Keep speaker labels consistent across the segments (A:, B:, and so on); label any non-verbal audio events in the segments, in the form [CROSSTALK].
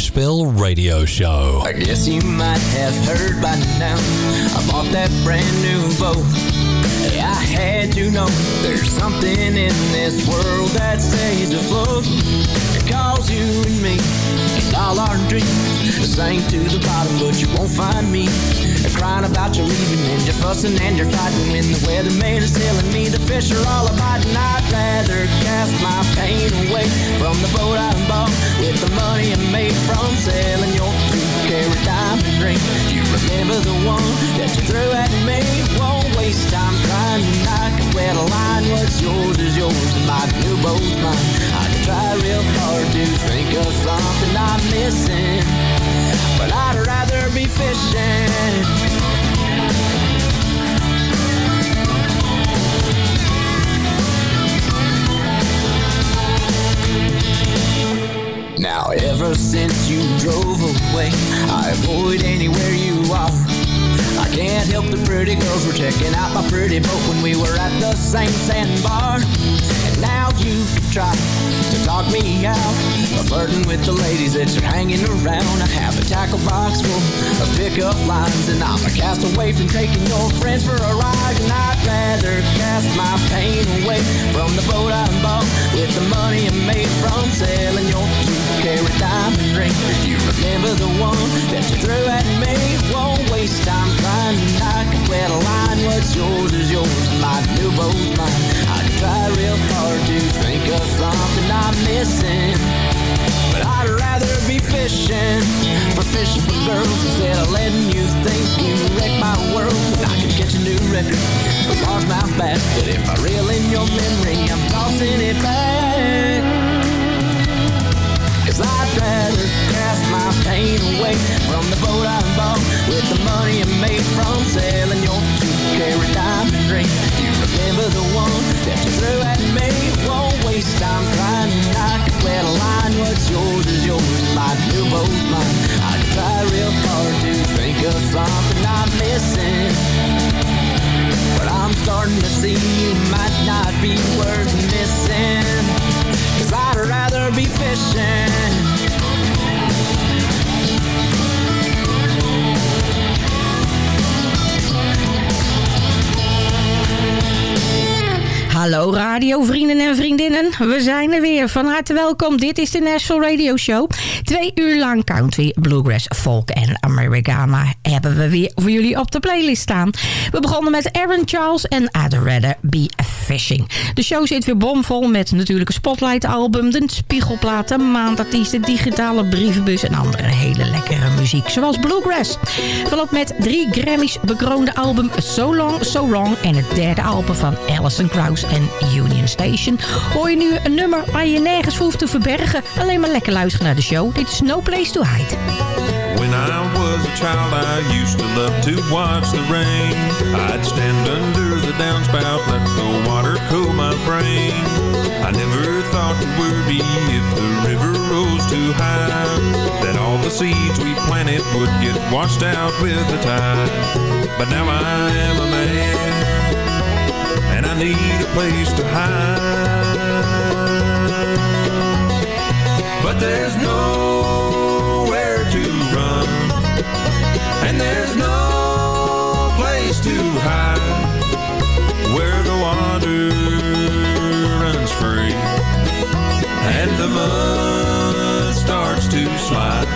A: Nashville Radio Show.
B: I guess you might have heard by now I bought that brand new boat. I had to know there's something in this world that stays afloat. It calls you and me and all our dreams sank to the bottom, but you won't find me. Crying about you leaving and you're fussing and you're fighting. When the weatherman is telling me the fish are all about. I'd rather cast my pain away from the boat I bought with the money I made from selling your two-carat diamond ring. You remember the one that you threw at me? Won't waste time trying to knock a red line. What's yours is yours and my new boat's mine. I could try real hard to think of something I'm missing, but I'd rather be fishing. Now. Ever since you drove away I avoid anywhere you are. I can't help the pretty girls were checking out my pretty boat When we were at the same sandbar And now you try to talk me out. Of flirting with the ladies that you're hanging around. I have a tackle box full of pickup lines And I'm a castaway from taking your friends for a ride. And I'd rather cast my pain away From the boat I bought With the money I made from selling your two-carat diamond ring. You remember the one that you threw at me? Won't waste time trying to knock a red line. What's yours is yours and my new boat's mine. I try real hard to think of something I'm missing. But I'd rather be fishing For fishing for girls Instead of letting you think you wreck my world. I can catch a new record A largemouth bass. But if I reel in your memory I'm tossing it back. Cause I'd rather cast my pain away From the boat I bought With the money I made from selling your two-carat diamond ring You remember the one that you threw at me Won't waste time trying to knock a red line What's yours is yours, my new boat's mine I try real hard to think of something I'm missing But I'm starting to see you might not be worth missing Cause I'd rather be fishing
C: Hallo radiovrienden en vriendinnen. We zijn er weer. Van harte welkom. Dit is de National Radio Show. Twee uur lang country, bluegrass, folk en Americana hebben we weer voor jullie op de playlist staan. We begonnen met Aaron Charles en I'd Rather Be Fishing. De show zit weer bomvol met natuurlijk een Spotlight album, de spiegelplaten, maandartiesten, digitale brievenbus en andere hele lekkere muziek. Zoals bluegrass. Volop met drie Grammys bekroonde album So Long, So Wrong en het derde album van Alison Krauss en Union Station. Hoor je nu een nummer waar je nergens hoeft te verbergen. Alleen maar lekker luisteren naar de show. Dit is No Place to Hide.
D: When I was a child, I used to love to watch the rain. I'd stand under the downspout, let the water cool my brain. I never thought to worry if the river rose too high. That all the seeds we planted would get washed out with the tide. But now I am a man, and I need a place to hide. But there's nowhere to run, and there's no place to hide where the water runs free and the mud starts to slide.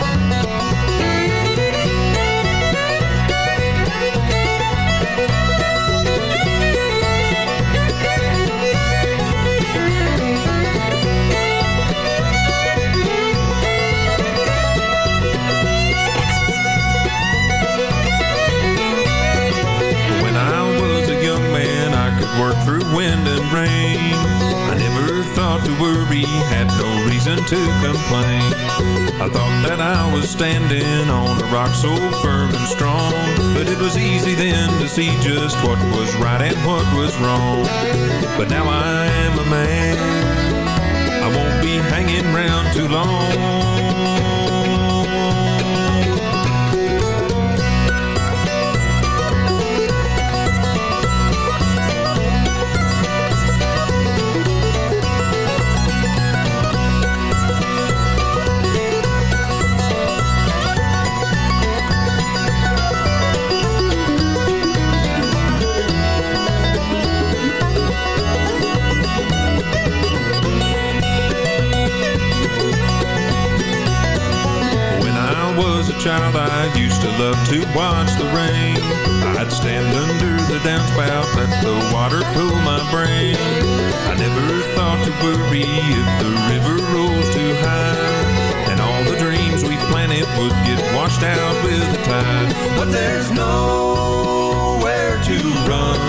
D: Wind and rain. I never thought to worry, had no reason to complain. I thought that I was standing on a rock so firm and strong. But it was easy then to see just what was right and what was wrong. But now I am a man, I won't be hanging around too long. Child, I used to love to watch the rain. I'd stand under the downspout, let the water cool my brain. I never thought to worry if the river rolls too high. And all the dreams we planted would get washed out with the tide. But there's nowhere to run,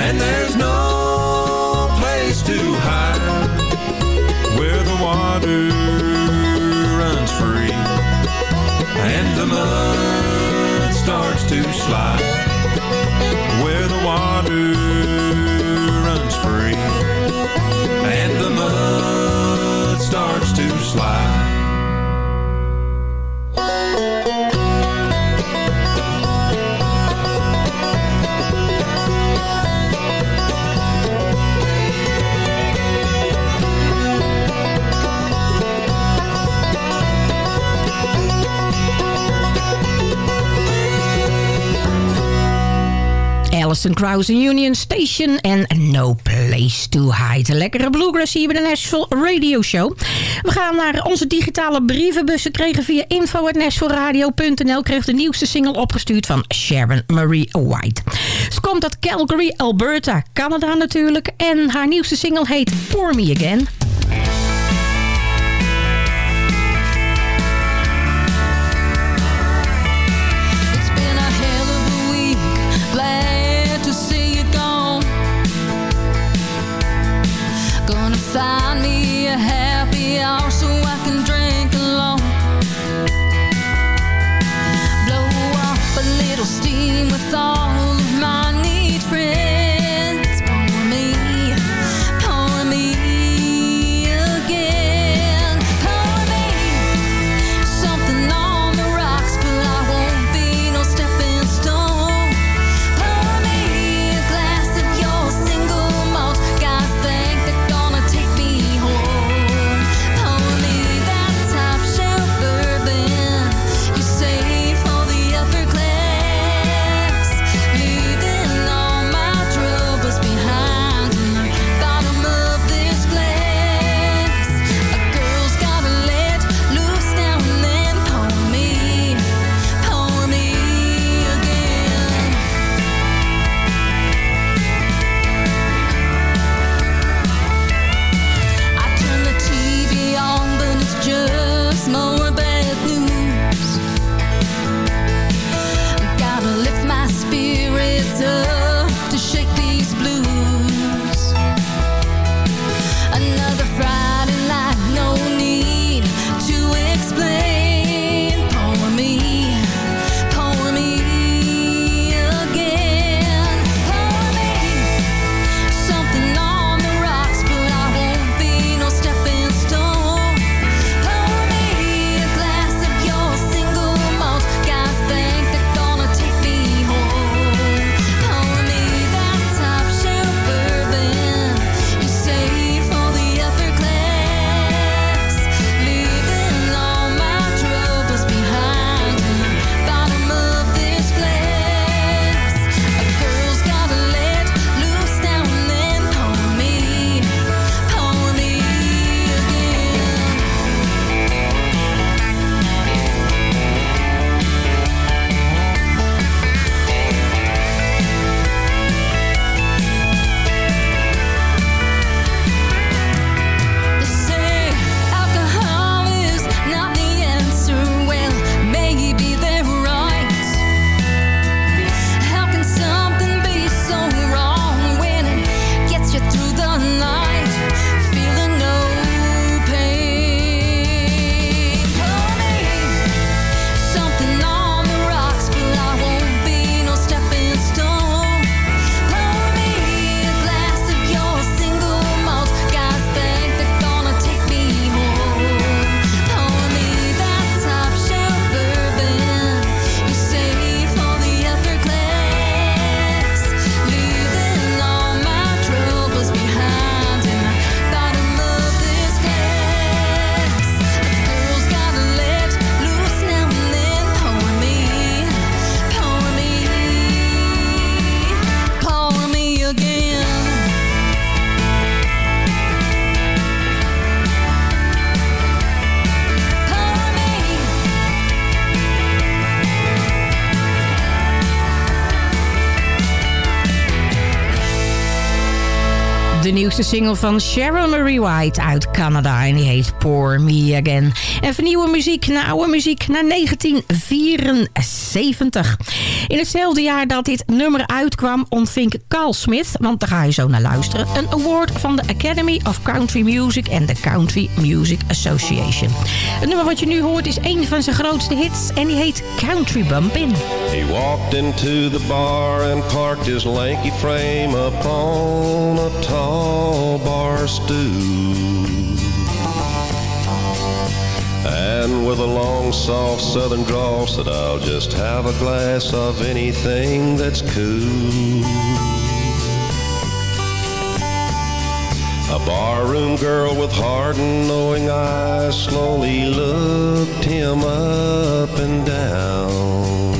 D: and there's no place to hide where the water and the mud starts to slide where the water runs free and the mud starts to slide
E: Alison Krauss Union Station en No Place to Hide. Lekkere bluegrass hier bij de Nashville Radio Show. We gaan naar onze digitale brievenbussen. Kregen via info.nashvilleradio.nl kreeg de nieuwste single opgestuurd van Sharon Marie White. Ze komt uit Calgary, Alberta, Canada natuurlijk. En haar nieuwste single heet Pour Me Again.
C: Find
E: me a happy hour so I can drink alone. Blow off a little steam with all
C: nieuwste single van Sharon Marie White uit Canada. En die heet Pour Me Again. En vernieuwe muziek naar oude muziek naar 1974. In hetzelfde jaar dat dit nummer uitkwam ontving Carl Smith, want daar ga je zo naar luisteren, een award van de Academy of Country Music en de Country Music Association. Het nummer wat je nu hoort is een van zijn grootste hits en die heet Country Bumpin'.
F: He walked into the bar and parked his lanky frame upon a tall bar stool. And with a long, soft southern drawl said, I'll just have a glass of anything that's cool. A barroom girl with hard and knowing eyes slowly looked him up and down.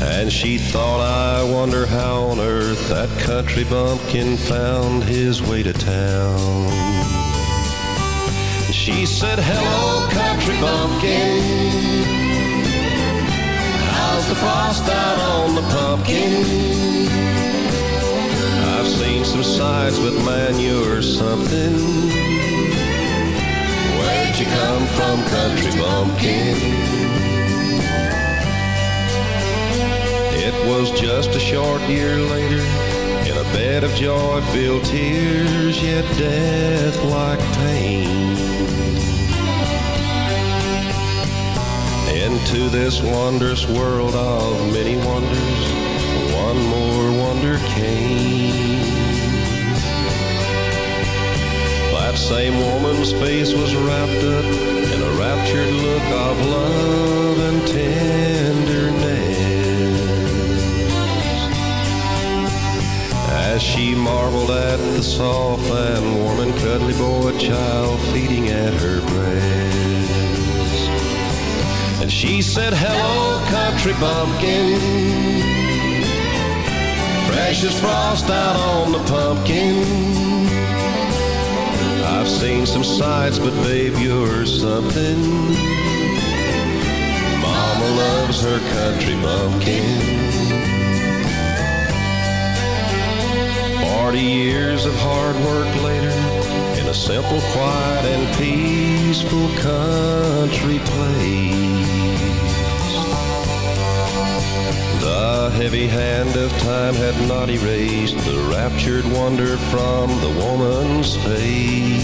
F: And she thought, I wonder how on earth that country bumpkin found his way to town. She said, hello, country bumpkin. How's the frost out on the pumpkin? I've seen some sights, but man, you're something. Where'd you come from, country bumpkin? It was just a short year later, in a bed of joy-filled tears, yet death-like pain. Into this wondrous world of many wonders, one more wonder came. That same woman's face was wrapped up in a raptured look of love and tenderness. As she marveled at the soft and warm and cuddly boy child feeding at her breast. She said, hello, country bumpkin. As frost out on the pumpkin. I've seen some sights, but babe, you're something. Mama loves her country bumpkin. Forty years of hard work later, in a simple, quiet, and peaceful country place. The heavy hand of time had not erased the raptured wonder from the woman's face.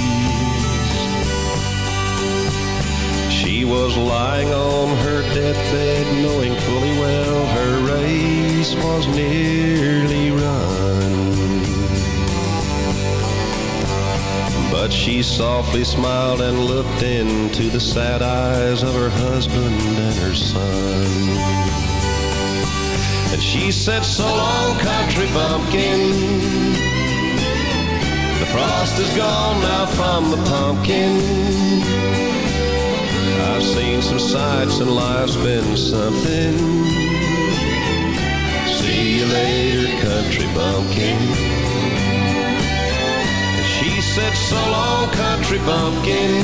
F: She was lying on her deathbed, knowing fully well her race was nearly run. But she softly smiled and looked into the sad eyes of her husband and her son. And she said, so long, country bumpkin. The frost is gone now from the pumpkin. I've seen some sights and life's been something. See you later, country bumpkin. She said, so long, country bumpkin.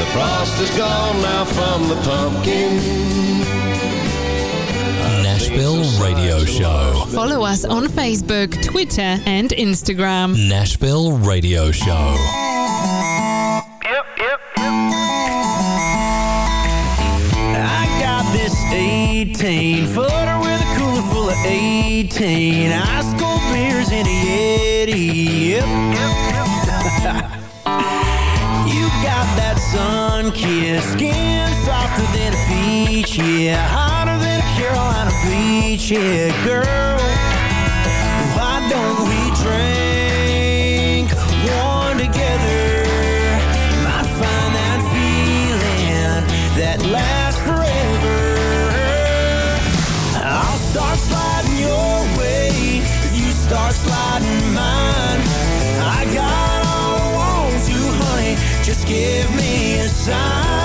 F: The frost is gone now from the pumpkin.
G: Nashville Radio Show.
H: Follow us on Facebook, Twitter, and Instagram.
G: Nashville Radio Show. Yep, yep, yep.
B: I got this 18 footer with a cooler full of 18 ice cold beers in a Yeti. Yep, yep, yep. [LAUGHS] you got that sun kissed skin softer than a peach, yeah, hotter than a Carolina beach, yeah, girl. Why don't we drink one together? Might find that feeling that lasts forever. I'll start sliding your way if you start sliding mine. I got all I want to, honey. Just give me a sign.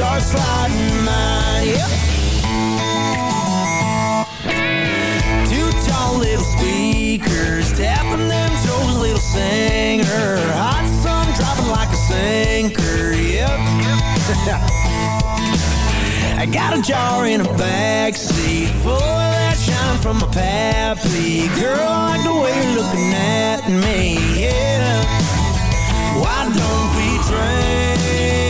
B: start sliding mine. Yep. Two tall little speakers tapping them toes, little singer. Hot sun dropping like a sinker. Yep. [LAUGHS] I got a jar in a backseat full of that shine from my pappy. Girl, I like the way you're looking at me. Yeah. Why don't we drink?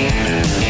C: Yeah.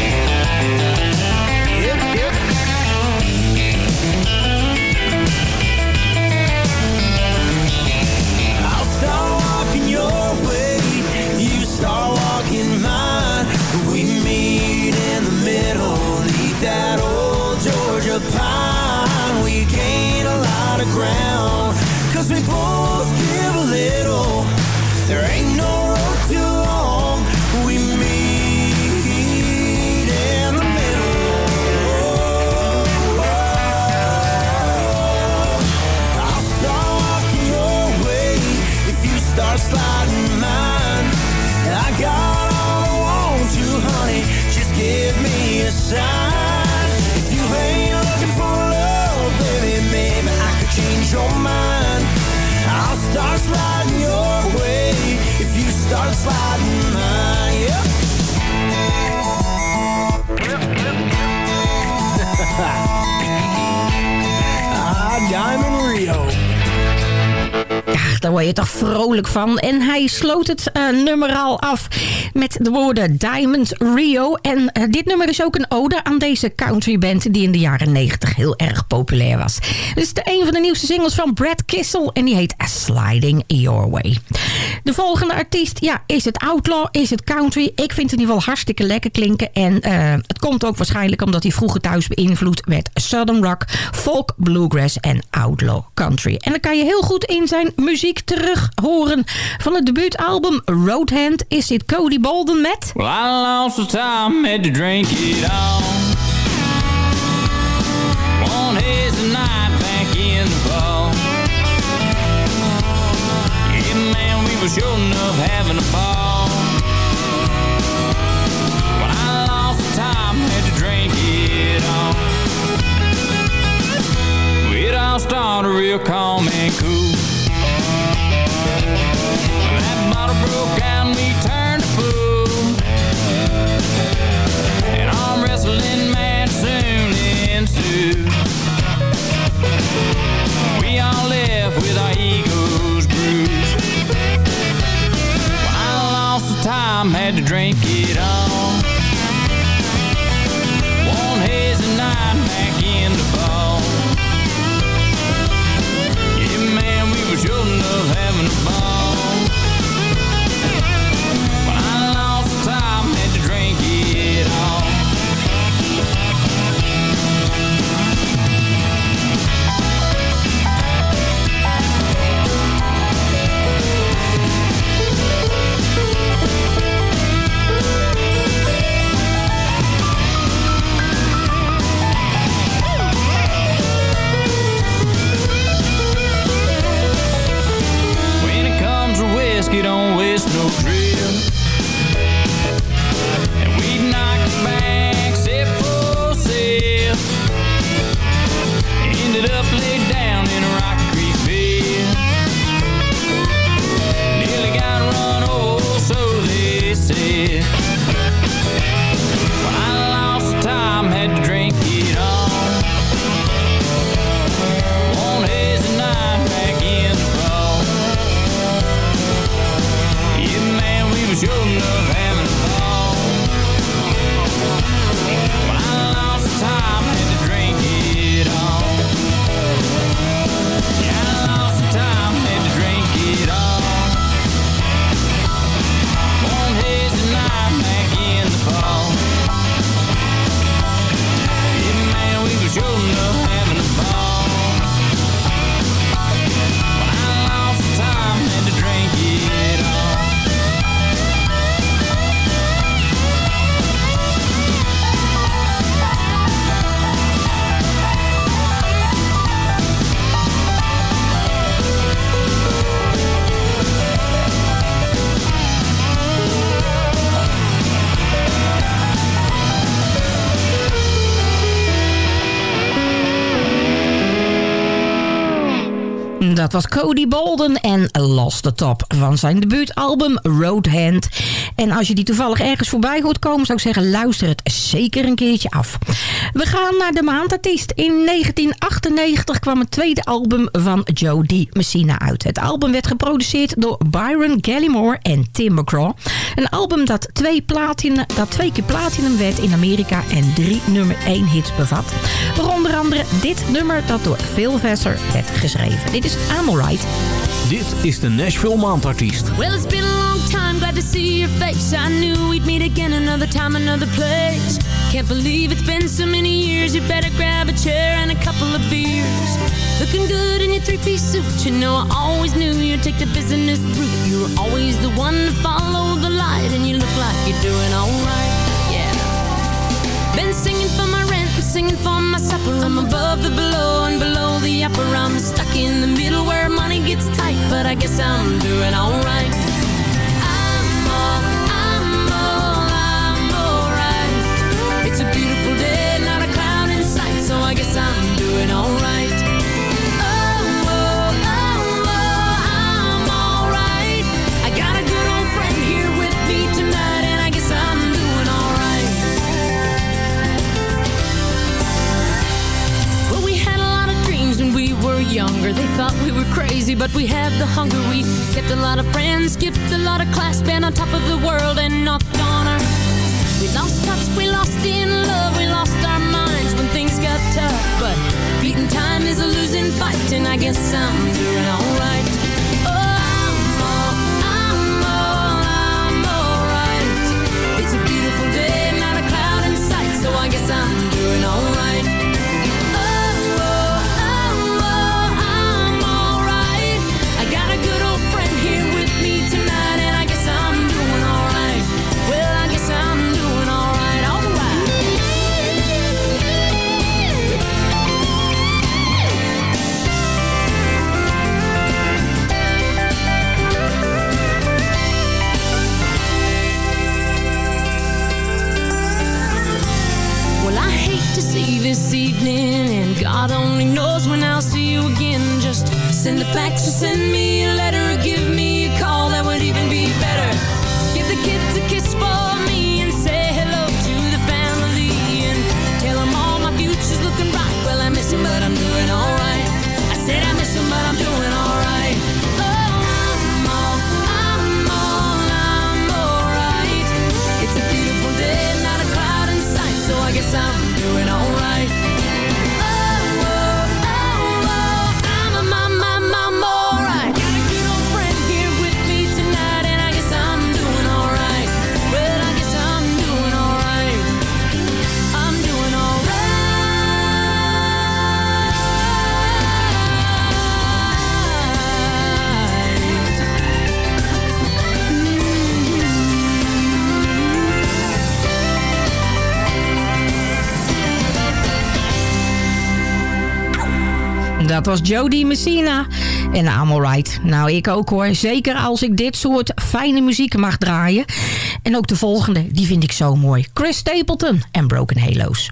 C: van. En hij sloot het eh, nummer al af met de woorden Diamond Rio. En eh, dit nummer is ook een ode aan deze countryband die in de jaren 90 heel erg populair was. Dit is de een van de nieuwste singles van Brad Kissel en die heet A Sliding Your Way. De volgende artiest, ja, is het outlaw, is het country. Ik vind het in ieder geval hartstikke lekker klinken. En eh, het komt ook waarschijnlijk omdat hij vroeger thuis beïnvloed werd Southern Rock, folk, bluegrass en outlaw country. En dan kan je heel goed in zijn muziek terug horen van het debuutalbum Roadhand is dit Cody Bolden met...
I: Well, I lost the time, had to drink it all. One hazy night back in the fall. Yeah, man, we were sure enough having a ball.
C: Was Cody Bolden en Lost the Top van zijn debuutalbum Roadhand. En als je die toevallig ergens voorbij hoort komen, zou ik zeggen, luister het zeker een keertje af. We gaan naar de maandartiest. In 1998 kwam het tweede album van Joe D. Messina uit. Het album werd geproduceerd door Byron Gallimore en Tim McGraw. Een album dat twee, dat twee keer platinum werd in Amerika en drie nummer 1 hits bevat. Waaronder andere dit nummer dat door Phil Vesser werd geschreven. Dit is Amorite.
A: Dit is de Nashville Maandartiest.
E: Well, it's been a long time, glad to see your face. I knew we'd meet again another time, another place. Can't believe it's been so many years. You better grab a chair and a couple of beers. Looking good in your three-piece suit. You know I always knew you'd take the business route. You were always the one to follow the light, and you look like you're doing alright. Yeah. Singing for my supper. I'm above the below and below the upper. I'm stuck in the middle where money gets tight, but I guess I'm doing crazy, but we had the hunger. We kept a lot of friends, skipped a lot of class, been on top of the world and knocked on our. We lost touch, we lost in love, we lost our minds when things got tough. But beating time is a losing fight, and I guess I'm doing alright. And God only knows when I'll see you again. Just send a fax or send me a letter,
C: Dat was Jody Messina en Alright. Nou, ik ook hoor. Zeker als ik dit soort fijne muziek mag draaien. En ook de volgende, die vind ik zo mooi. Chris Stapleton en Broken Halos.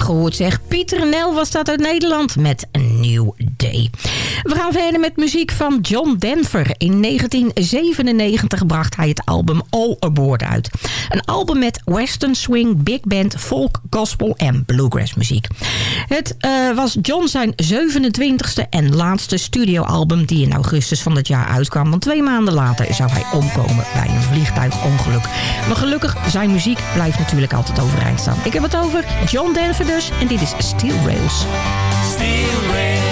C: Gehoord, zeg. Pieter Nel was dat uit Nederland met. We gaan verder met muziek van John Denver. In 1997 bracht hij het album All Aboard uit. Een album met western swing, big band, folk, gospel en bluegrass muziek. Het eh, was John zijn 27e en laatste studioalbum die in augustus van het jaar uitkwam. Want twee maanden later zou hij omkomen bij een vliegtuigongeluk. Maar gelukkig, zijn muziek blijft natuurlijk altijd overeind staan. Ik heb het over John Denver dus en dit is Steel Rails.
J: Steel rails,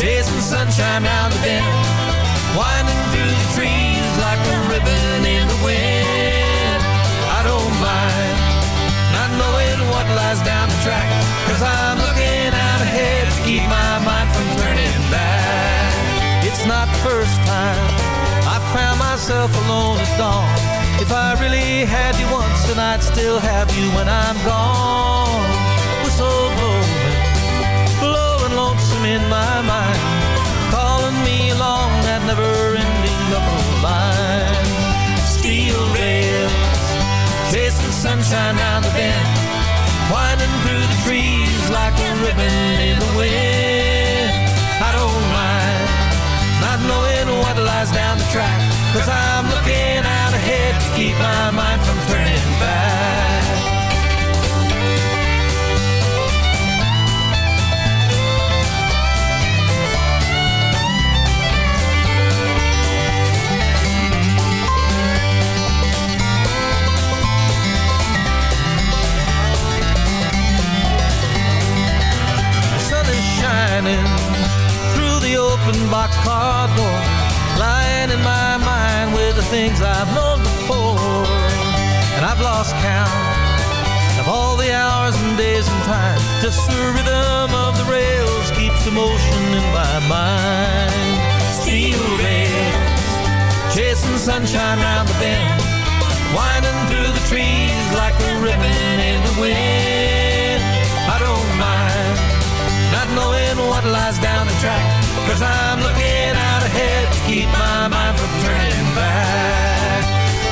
J: chasing sunshine round the bend, winding through the trees like a ribbon in the wind. I don't mind not knowing what lies down the track, cause I'm looking out ahead to keep my mind from turning back. It's not the first time I found myself alone at dawn. If I really had you once, then I'd still have you when I'm gone. In my mind, calling me along that never-ending double line. Steel rails, chasing sunshine round the bend, winding through the trees like a ribbon in the wind. I don't mind not knowing what lies down the track, cause I'm looking out ahead to keep my mind from turning back. Shining through the open boxcar door, lying in my mind with the things I've known before. And I've lost count of all the hours and days and time. Just the rhythm of the rails keeps the motion in my mind. Steel rails, chasing sunshine round the bend, winding through the trees like a ribbon in the wind. I don't mind knowing what lies down the track, cause I'm looking out ahead to keep my mind from turning back.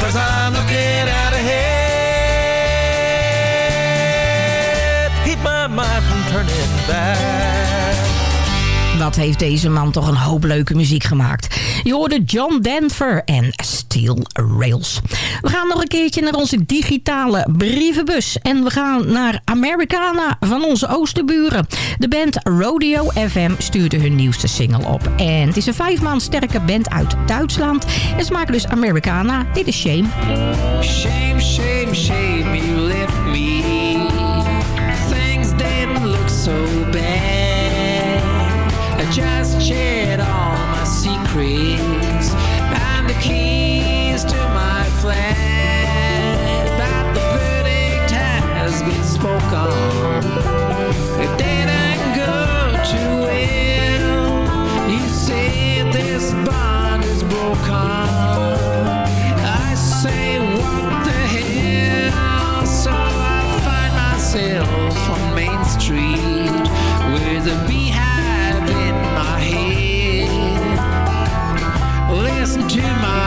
J: Cause I'm looking out ahead to keep my mind from turning back.
C: Wat heeft deze man toch een hoop leuke muziek gemaakt. Je hoorde John Denver en Steel Rails. We gaan nog een keertje naar onze digitale brievenbus. En we gaan naar Americana van onze oosterburen. De band Rodeo FM stuurde hun nieuwste single op. En het is een vijf maand sterke band uit Duitsland. En ze maken dus Americana. Dit is Shame.
K: Shame, shame, shame, and the keys to my flat. But the verdict has been spoken. It didn't go too well. You this bond is broken. I say, what the hell? So I find myself on Main Street with Listen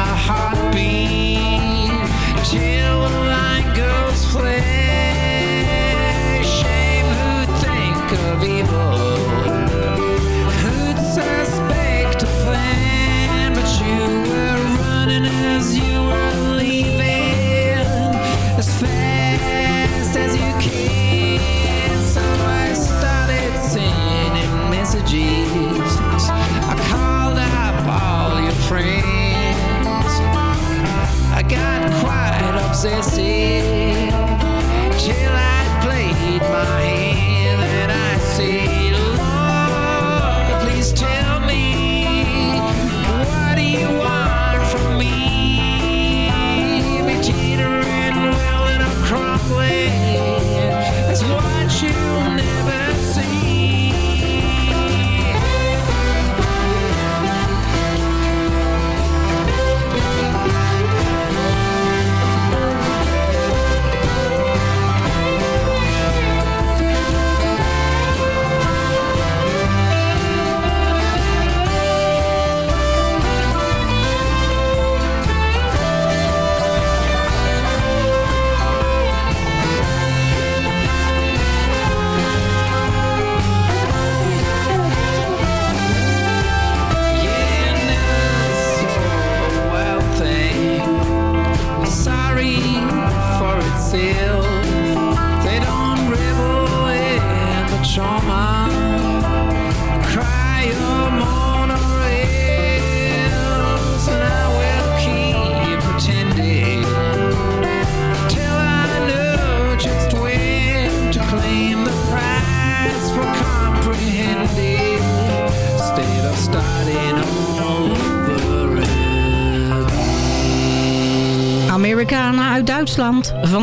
K: obsessive till I played my hand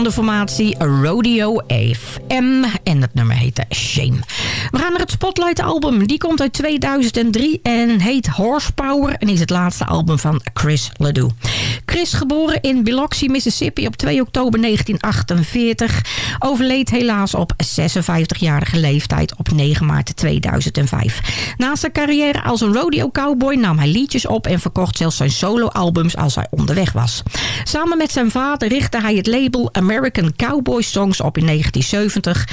C: de formatie Rodeo FM. En het nummer heette Shame. We gaan naar het Spotlight album. Die komt uit 2003 en heet Horsepower. En is het laatste album van Chris Ledoux. Chris, geboren in Biloxi, Mississippi op 2 oktober 1948. Overleed helaas op 56-jarige leeftijd op 9 maart 2005. Naast zijn carrière als een rodeo cowboy nam hij liedjes op... en verkocht zelfs zijn soloalbums als hij onderweg was. Samen met zijn vader richtte hij het label American Cowboy Songs op in 1970.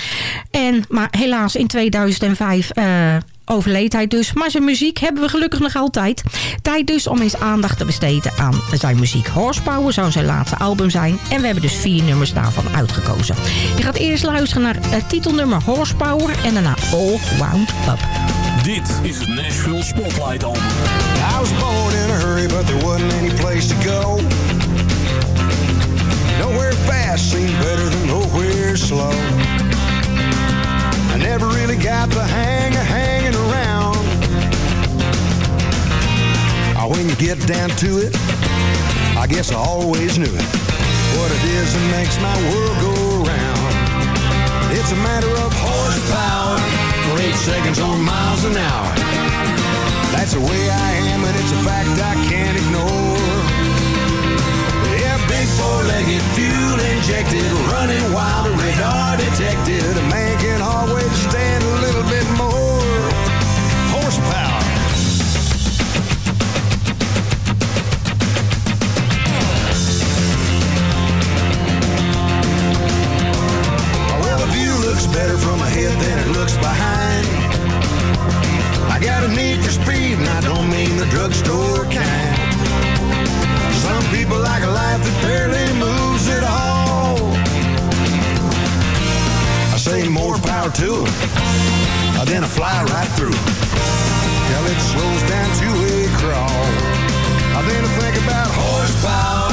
C: En, maar helaas in 2005... eh, overleed hij dus. Maar zijn muziek hebben we gelukkig nog altijd. Tijd dus om eens aandacht te besteden aan zijn muziek. Horsepower zou zijn laatste album zijn. En we hebben dus vier nummers daarvan uitgekozen. Je gaat eerst luisteren naar het titelnummer Horsepower. En daarna All Wound Up.
L: Dit is het Nashville Spotlight Album.
G: I was born in a hurry, but there wasn't any place to go. Nowhere fast seemed better than nowhere slow. I never really got the hang of hanging around.
M: Oh, when you get down to it, I guess I always knew it. What it is that makes my world go round? It's a matter of horsepower for eight seconds on miles an hour. That's the way I am, and it's a fact I can't ignore. Four-legged, fuel injected, running wild, radar detected. A man can always stand a little bit more horsepower. Well, the view looks better from ahead than it looks behind. I got a need for speed, and I don't mean the drugstore kind. Some people like a life that barely moves at all. I say more power to them, then I fly right through till it slows down to a crawl. I then I think about horsepower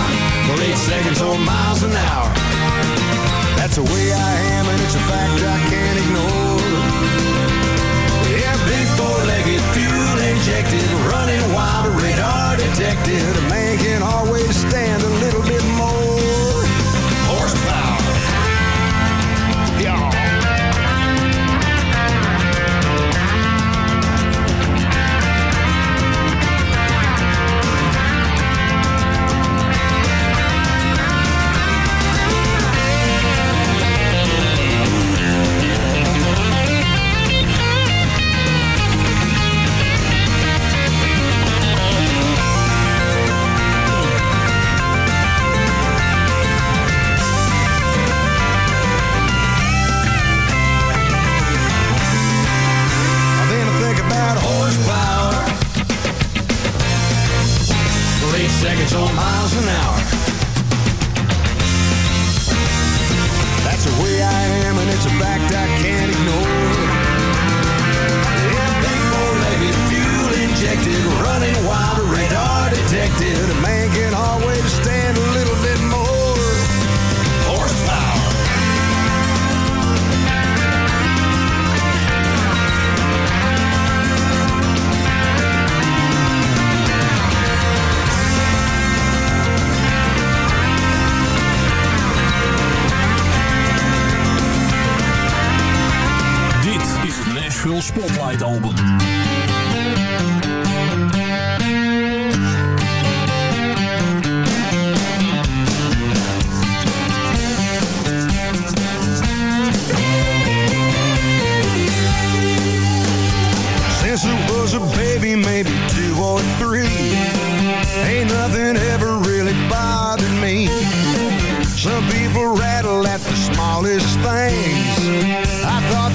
M: for eight seconds or miles an hour. That's the way I am, and it's a fact I can't ignore. Fuel injected, running wild, radar detected. Man can always stand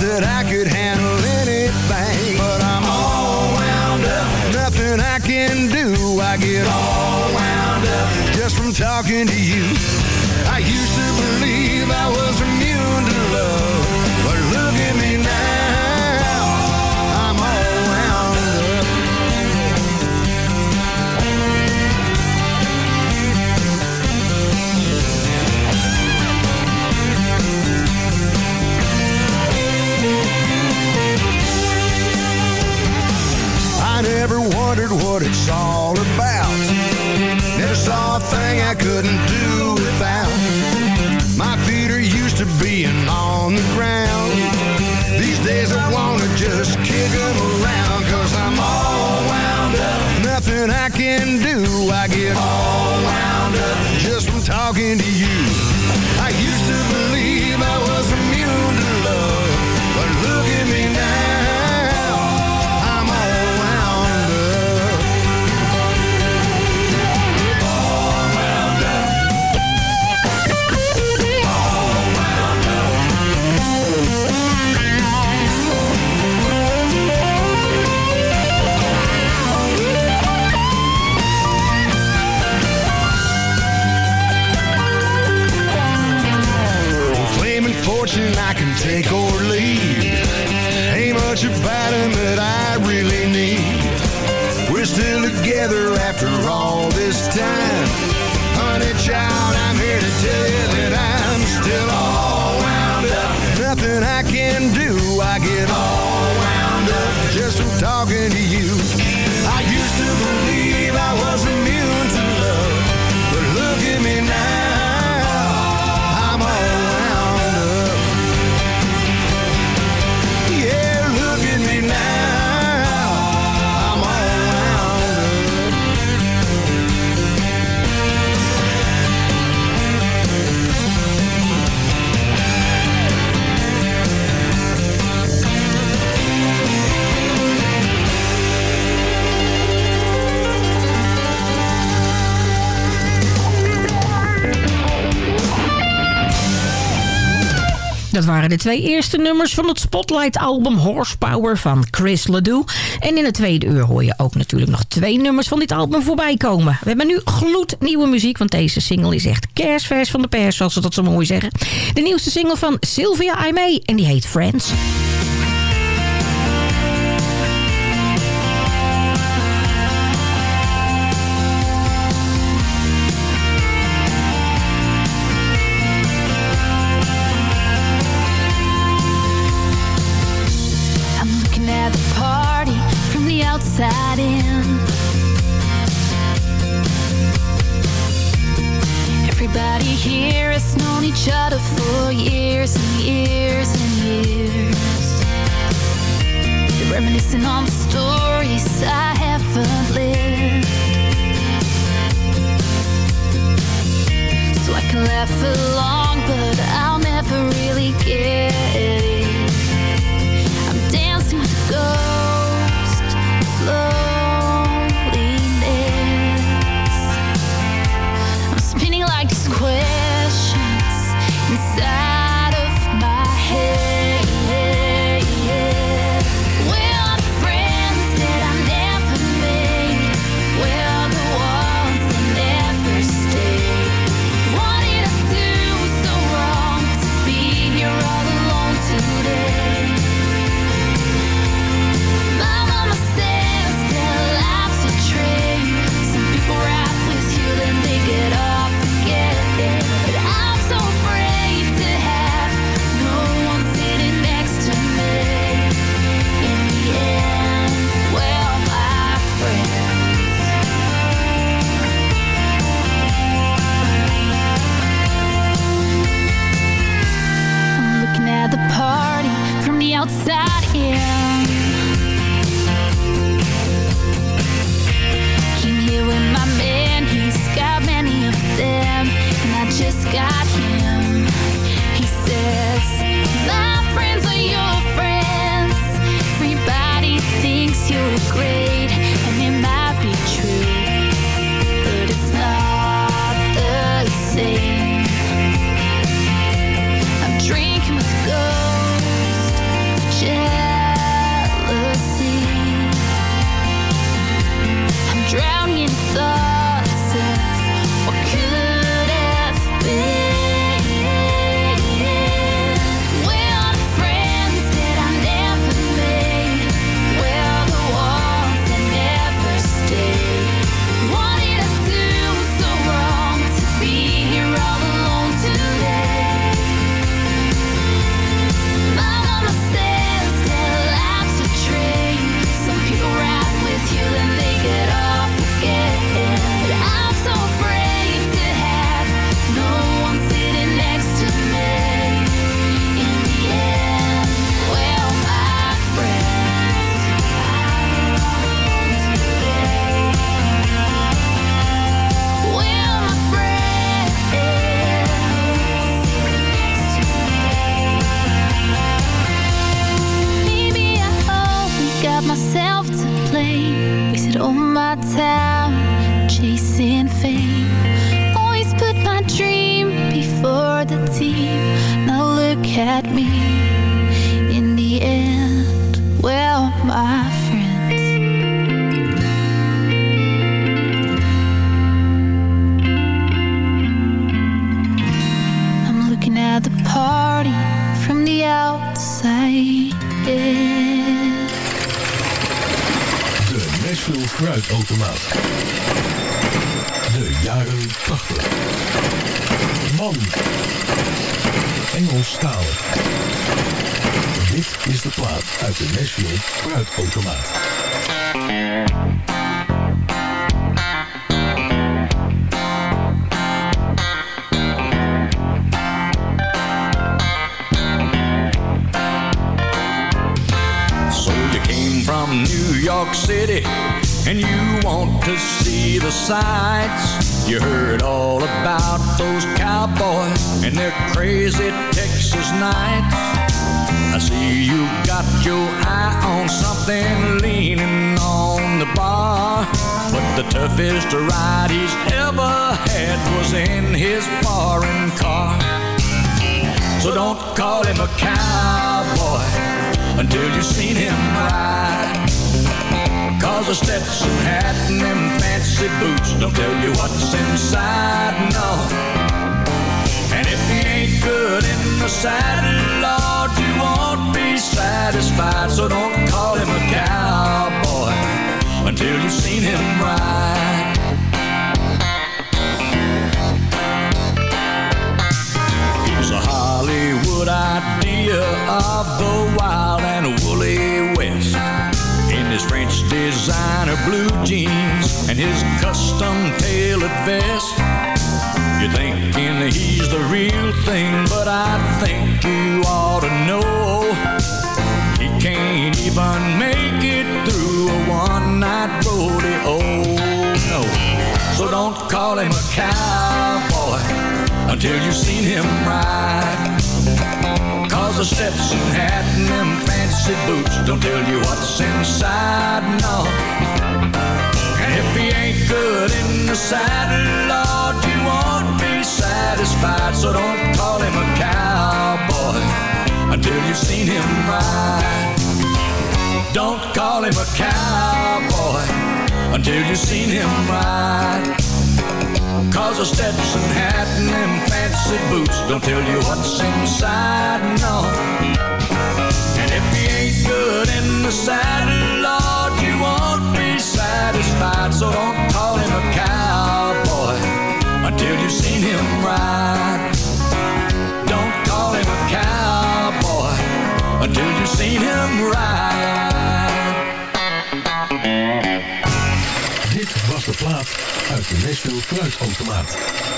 M: that I could handle anything, but I'm all wound up. Nothing I can do, I get all wound up just from talking to you. I couldn't do
C: Dat waren de twee eerste nummers van het Spotlight-album Horsepower van Chris Ledoux. En in het tweede uur hoor je ook natuurlijk nog twee nummers van dit album voorbij komen. We hebben nu gloednieuwe muziek, want deze single is echt kerstvers van de pers, zoals ze dat zo mooi zeggen. De nieuwste single van Sylvia Aimee en die heet Friends.
E: each other for years and years and years. They're reminiscing on the stories I haven't lived. So I can laugh along, but I'll never really get it. I'm dancing with a
I: ghost, flow. Until you've seen him ride. Cause a Stetson hat and them fancy boots don't tell you what's inside, no. And if he ain't good in the saddle, Lord, you won't be satisfied. So don't call him a cowboy until you've seen him ride. He's a Hollywood idea of the wild and woolly West. In his French designer blue jeans and his custom tailored vest. You're thinking he's the real thing, but I think you ought to know he can't even make it through a one-night rodeo. Oh, no, so don't call him a cowboy until you've seen him ride. Cause the Stetson hat and them fancy boots don't tell you what's inside, no. And if he ain't good in the saddle, Lord, you won't be satisfied. So don't call him a cowboy until you've seen him ride. Don't call him a cowboy until you've seen him ride. Cause a Stetson hat and them fancy boots don't tell you what's inside, no. And if he ain't good in the saddle, Lord, you won't be satisfied. So don't call him a cowboy until you've seen him ride. Don't call him a cowboy until you've seen him ride.
N: Was de plaat uit de Nashville Fruitautomaat.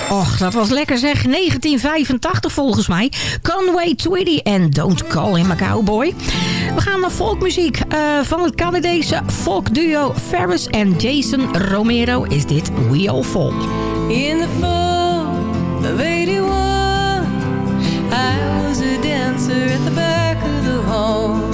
C: Och, dat was lekker zeg. 1985 volgens mij. Conway Twitty en Don't Call Him a Cowboy. We gaan naar folkmuziek. Uh, van het Canadese folkduo Ferris en Jason Romero is dit We All Fall.
O: In the fall of 81 I was a dancer at the back of the hall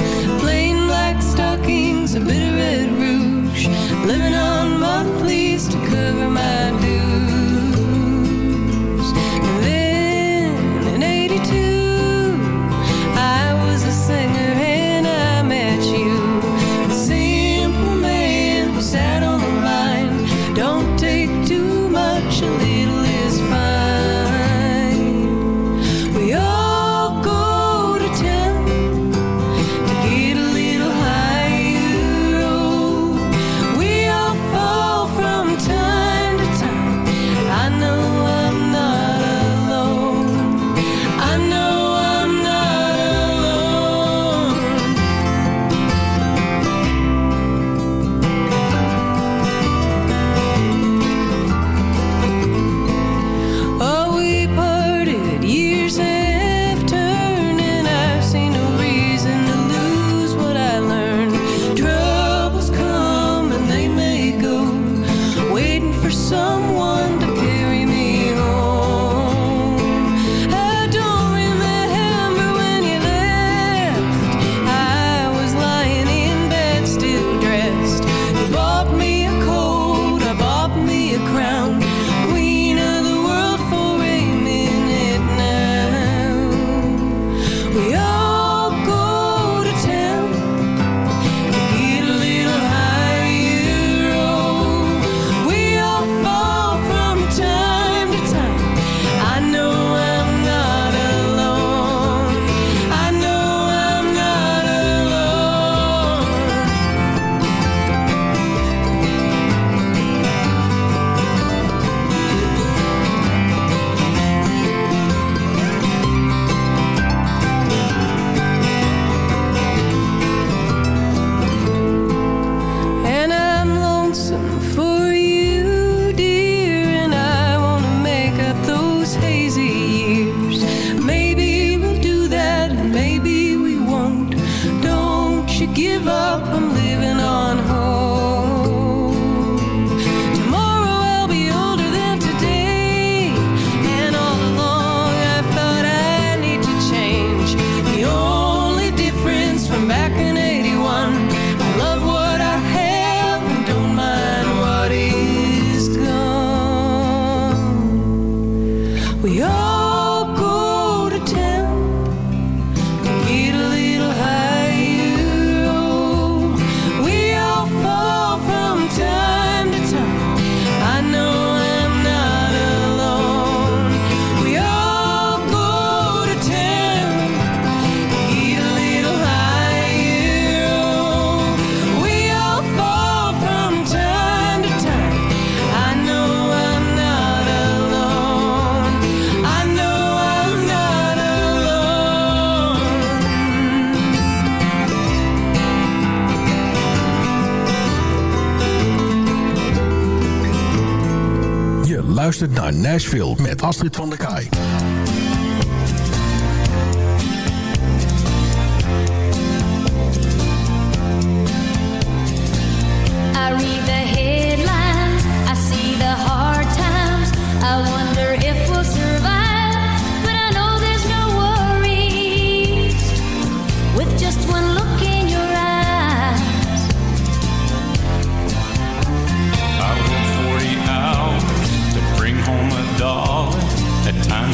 N: naar Nashville met Astrid van der Kaai.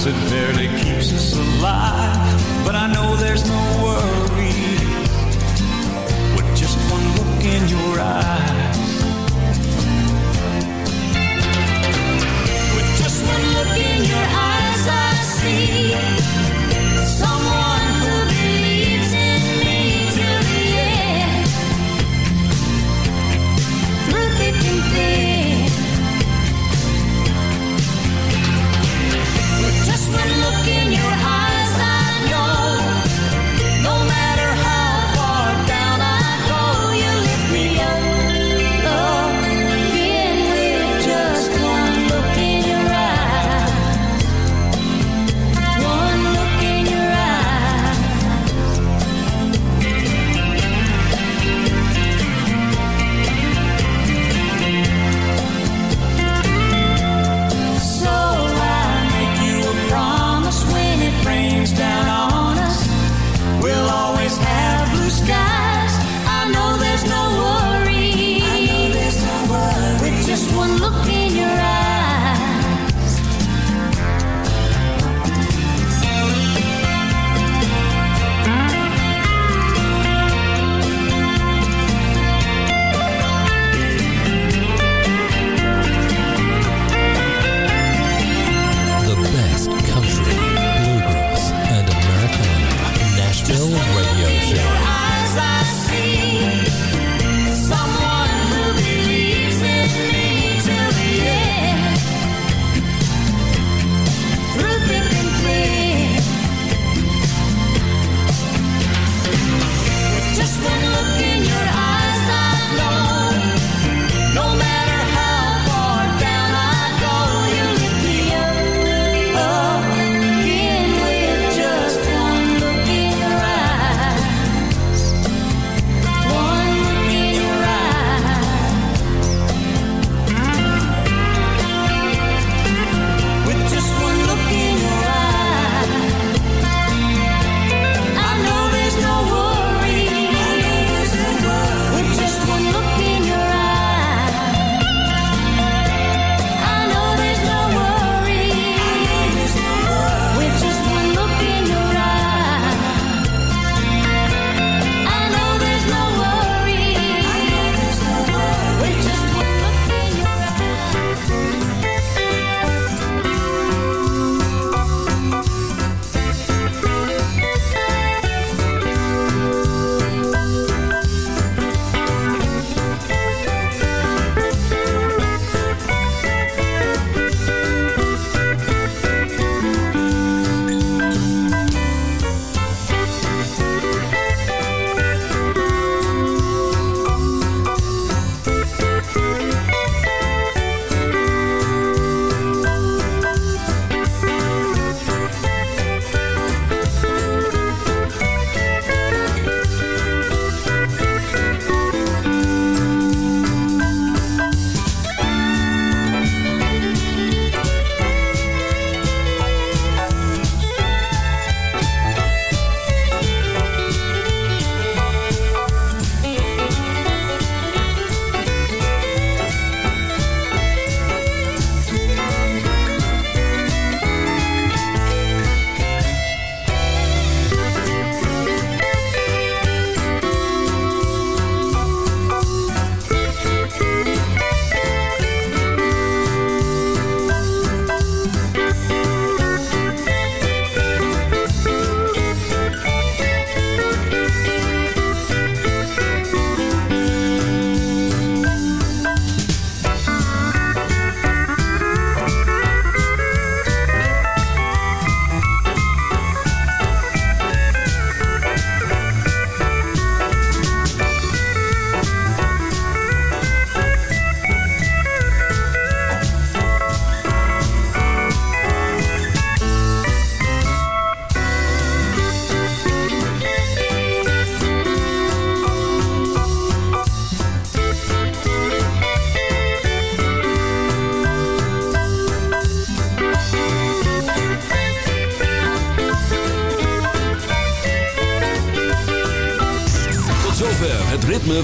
P: It barely keeps us alive, but I know there's no worry. With just one look in your eyes.
E: with just one look in your eyes,